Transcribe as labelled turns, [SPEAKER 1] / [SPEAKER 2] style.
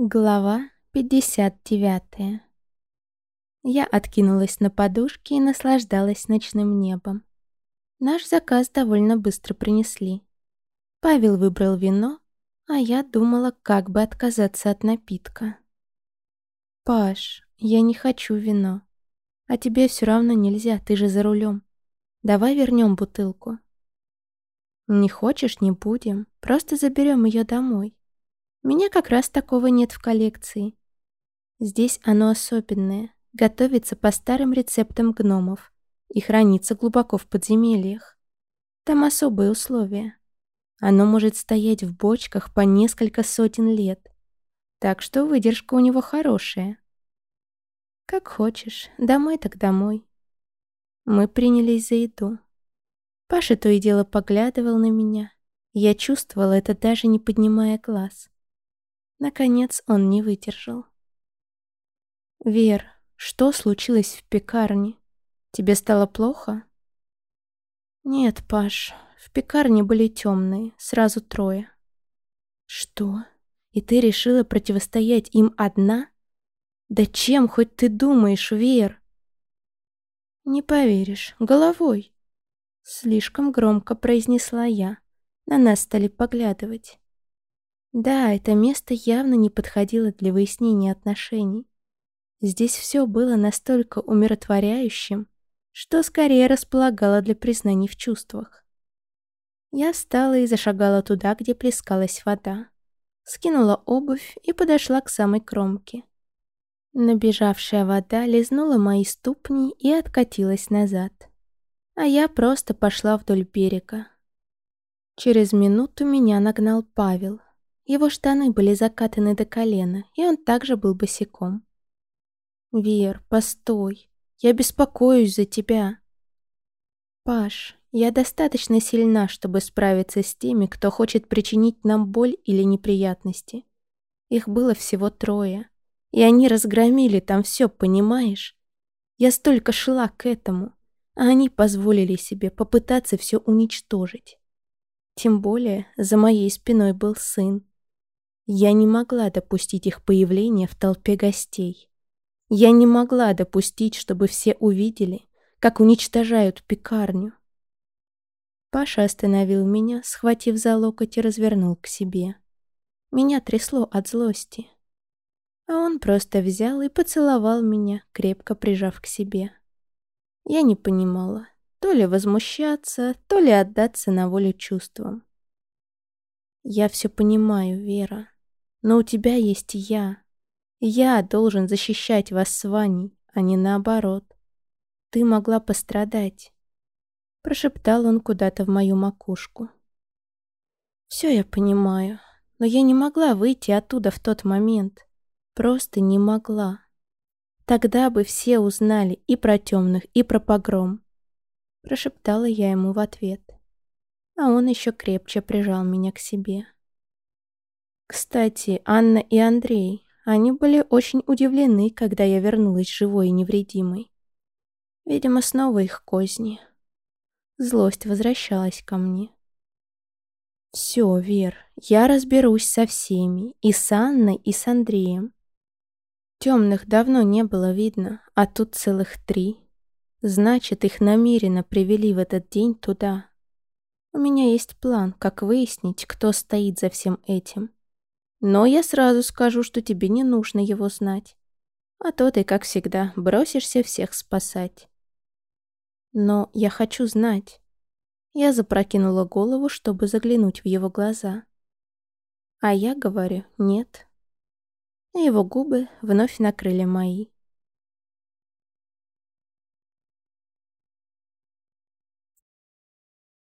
[SPEAKER 1] Глава 59 Я откинулась на подушке и наслаждалась ночным небом. Наш заказ довольно быстро принесли. Павел выбрал вино, а я думала, как бы отказаться от напитка. «Паш, я не хочу вино. А тебе все равно нельзя, ты же за рулем. Давай вернем бутылку». «Не хочешь, не будем. Просто заберем ее домой. Меня как раз такого нет в коллекции. Здесь оно особенное, готовится по старым рецептам гномов и хранится глубоко в подземельях. Там особые условия. Оно может стоять в бочках по несколько сотен лет, так что выдержка у него хорошая. Как хочешь, домой так домой. Мы принялись за еду. Паша то и дело поглядывал на меня. Я чувствовала это даже не поднимая глаз. Наконец он не выдержал. «Вер, что случилось в пекарне? Тебе стало плохо?» «Нет, Паш, в пекарне были темные, сразу трое». «Что? И ты решила противостоять им одна? Да чем хоть ты думаешь, Вер?» «Не поверишь, головой!» Слишком громко произнесла я. На нас стали поглядывать. Да, это место явно не подходило для выяснения отношений. Здесь все было настолько умиротворяющим, что скорее располагало для признаний в чувствах. Я встала и зашагала туда, где плескалась вода. Скинула обувь и подошла к самой кромке. Набежавшая вода лизнула мои ступни и откатилась назад. А я просто пошла вдоль берега. Через минуту меня нагнал Павел, его штаны были закатаны до колена, и он также был босиком. «Вер, постой. Я беспокоюсь за тебя». «Паш, я достаточно сильна, чтобы справиться с теми, кто хочет причинить нам боль или неприятности. Их было всего трое, и они разгромили там все, понимаешь? Я столько шла к этому, а они позволили себе попытаться все уничтожить. Тем более за моей спиной был сын, я не могла допустить их появления в толпе гостей. Я не могла допустить, чтобы все увидели, как уничтожают пекарню. Паша остановил меня, схватив за локоть и развернул к себе. Меня трясло от злости. А он просто взял и поцеловал меня, крепко прижав к себе. Я не понимала, то ли возмущаться, то ли отдаться на волю чувствам. «Я все понимаю, Вера», но у тебя есть я. Я должен защищать вас с Ваней, а не наоборот. Ты могла пострадать. Прошептал он куда-то в мою макушку. Все я понимаю, но я не могла выйти оттуда в тот момент. Просто не могла. Тогда бы все узнали и про темных, и про погром. Прошептала я ему в ответ. А он еще крепче прижал меня к себе. Кстати, Анна и Андрей, они были очень удивлены, когда я вернулась живой и невредимой. Видимо, снова их козни. Злость возвращалась ко мне. «Все, Вер, я разберусь со всеми, и с Анной, и с Андреем. Темных давно не было видно, а тут целых три. Значит, их намеренно привели в этот день туда. У меня есть план, как выяснить, кто стоит за всем этим. Но я сразу скажу, что тебе не нужно его знать. А то ты, как всегда, бросишься всех спасать. Но я хочу знать. Я запрокинула голову, чтобы заглянуть в его глаза. А я говорю «нет». Его губы вновь накрыли мои.